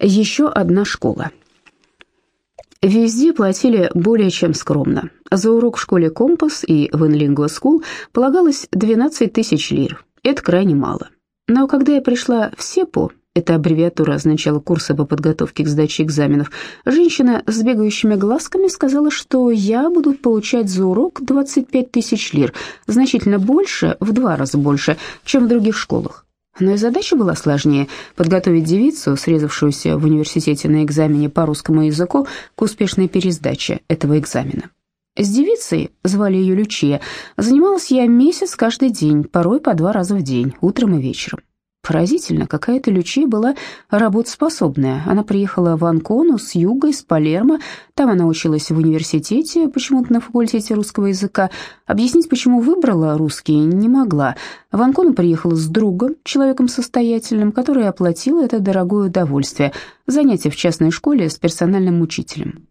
Еще одна школа. Везде платили более чем скромно. За урок в школе «Компас» и в Inlingua School полагалось 12 тысяч лир. Это крайне мало. Но когда я пришла в СЕПУ, эта аббревиатура означала курсы по подготовке к сдаче экзаменов, женщина с бегающими глазками сказала, что я буду получать за урок 25 тысяч лир, значительно больше, в два раза больше, чем в других школах. Но и задача была сложнее – подготовить девицу, срезавшуюся в университете на экзамене по русскому языку, к успешной пересдаче этого экзамена. С девицей, звали ее Лючия, занималась я месяц каждый день, порой по два раза в день, утром и вечером. Поразительно, какая-то Лючия была работоспособная. Она приехала в Анкону с юга, из Палермо. Там она училась в университете, почему-то на факультете русского языка. Объяснить, почему выбрала русский, не могла. В Анкону приехала с другом, человеком состоятельным, который оплатил это дорогое удовольствие – занятие в частной школе с персональным учителем.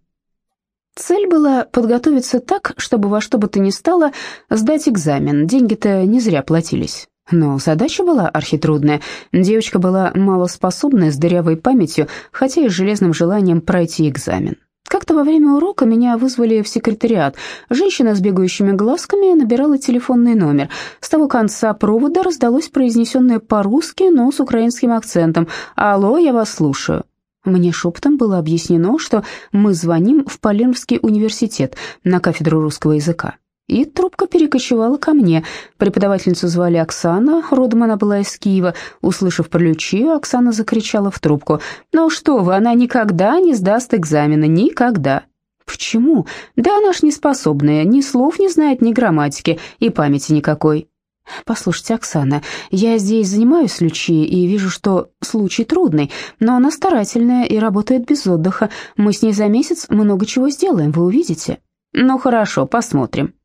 Цель была подготовиться так, чтобы во что бы то ни стало сдать экзамен. Деньги-то не зря платились. Но задача была архитрудная. Девочка была малоспособная, с дырявой памятью, хотя и с железным желанием пройти экзамен. Как-то во время урока меня вызвали в секретариат. Женщина с бегающими глазками набирала телефонный номер. С того конца провода раздалось произнесенное по-русски, но с украинским акцентом. «Алло, я вас слушаю». Мне шепотом было объяснено, что мы звоним в Палермский университет на кафедру русского языка. И трубка перекочевала ко мне. Преподавательницу звали Оксана, родом она была из Киева. Услышав про Лючию, Оксана закричала в трубку. «Ну что вы, она никогда не сдаст экзамена, никогда!» «Почему? Да она ж неспособная, ни слов не знает, ни грамматики, и памяти никакой». «Послушайте, Оксана, я здесь занимаюсь Лючией и вижу, что случай трудный, но она старательная и работает без отдыха. Мы с ней за месяц много чего сделаем, вы увидите». «Ну хорошо, посмотрим»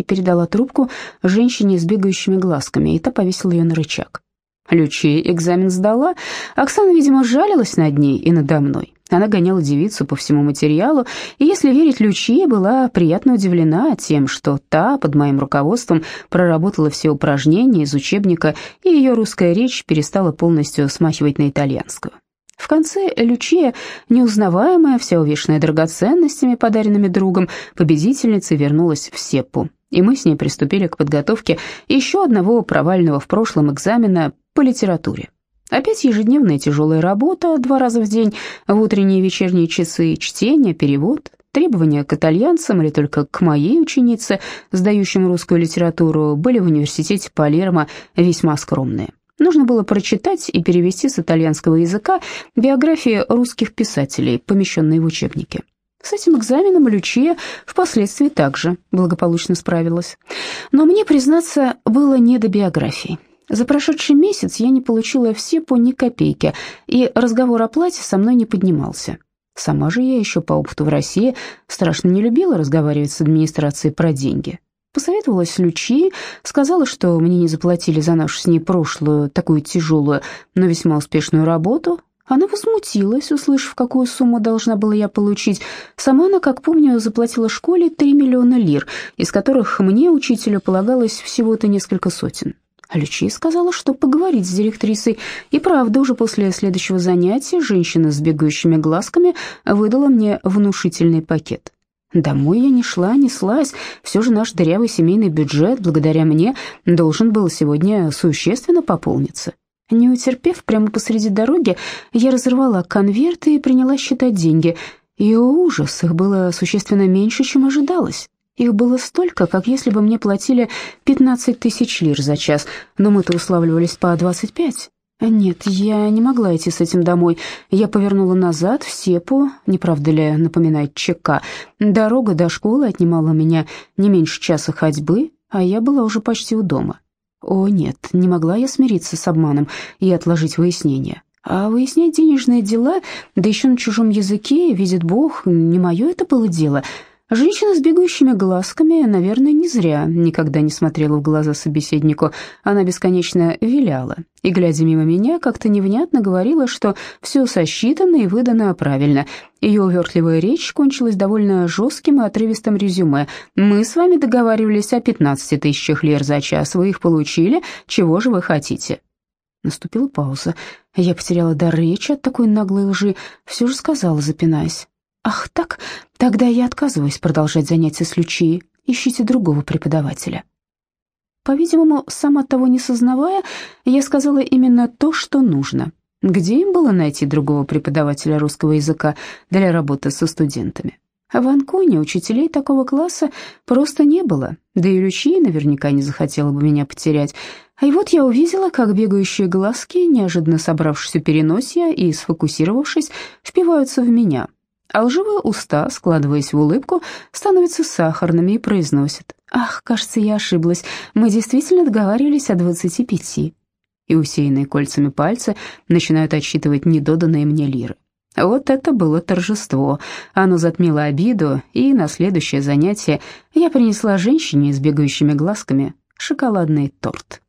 и передала трубку женщине с бегающими глазками, и та повесила ее на рычаг. Лючи экзамен сдала. Оксана, видимо, жалилась над ней и надо мной. Она гоняла девицу по всему материалу, и, если верить Лючи, была приятно удивлена тем, что та под моим руководством проработала все упражнения из учебника, и ее русская речь перестала полностью смахивать на итальянскую. В конце Лючия, неузнаваемая, вся увешанная драгоценностями, подаренными другом, победительницей вернулась в Сеппу и мы с ней приступили к подготовке еще одного провального в прошлом экзамена по литературе. Опять ежедневная тяжелая работа, два раза в день, в утренние и вечерние часы, чтение, перевод, требования к итальянцам или только к моей ученице, сдающим русскую литературу, были в университете Палермо весьма скромные. Нужно было прочитать и перевести с итальянского языка биографии русских писателей, помещенные в учебники. С этим экзаменом Лючия впоследствии также благополучно справилась. Но мне, признаться, было не до биографии. За прошедший месяц я не получила все по ни копейки, и разговор о плате со мной не поднимался. Сама же я еще по опыту в России страшно не любила разговаривать с администрацией про деньги. Посоветовалась с Лючи, сказала, что мне не заплатили за нашу с ней прошлую, такую тяжелую, но весьма успешную работу, она возмутилась, услышав, какую сумму должна была я получить. Сама она, как помню, заплатила школе 3 миллиона лир, из которых мне, учителю, полагалось всего-то несколько сотен. А Лючи сказала, что поговорить с директрисой. И правда, уже после следующего занятия женщина с бегающими глазками выдала мне внушительный пакет. Домой я не шла, не слазь. Все же наш дырявый семейный бюджет, благодаря мне, должен был сегодня существенно пополниться. Не утерпев, прямо посреди дороги, я разорвала конверты и приняла считать деньги. И, ужас, их было существенно меньше, чем ожидалось. Их было столько, как если бы мне платили 15 тысяч лир за час, но мы-то уславливались по 25. Нет, я не могла идти с этим домой. Я повернула назад, в Сепу, не правда ли, напоминает ЧК. Дорога до школы отнимала меня не меньше часа ходьбы, а я была уже почти у дома. О нет, не могла я смириться с обманом и отложить выяснение. А выяснять денежные дела, да еще на чужом языке, видит Бог, не мое это было дело — Женщина с бегающими глазками, наверное, не зря никогда не смотрела в глаза собеседнику. Она бесконечно виляла и, глядя мимо меня, как-то невнятно говорила, что все сосчитано и выдано правильно. Ее увертливая речь кончилась довольно жестким и отрывистым резюме. «Мы с вами договаривались о 15 тысячах лир за час, вы их получили, чего же вы хотите?» Наступила пауза. Я потеряла дар речи от такой наглой лжи, все же сказала, запинаясь. «Ах так? Тогда я отказываюсь продолжать занятия с Лючией. Ищите другого преподавателя». По-видимому, сама того не сознавая, я сказала именно то, что нужно. Где им было найти другого преподавателя русского языка для работы со студентами? В Анконе учителей такого класса просто не было, да и Лючия наверняка не захотела бы меня потерять. А и вот я увидела, как бегающие глазки, неожиданно собравшись у переносия и сфокусировавшись, впиваются в меня, а лживые уста, складываясь в улыбку, становятся сахарными и произносят «Ах, кажется, я ошиблась, мы действительно договаривались о двадцати пяти» и усеянные кольцами пальцы начинают отсчитывать недоданные мне лиры. Вот это было торжество. Оно затмило обиду, и на следующее занятие я принесла женщине с бегающими глазками шоколадный торт.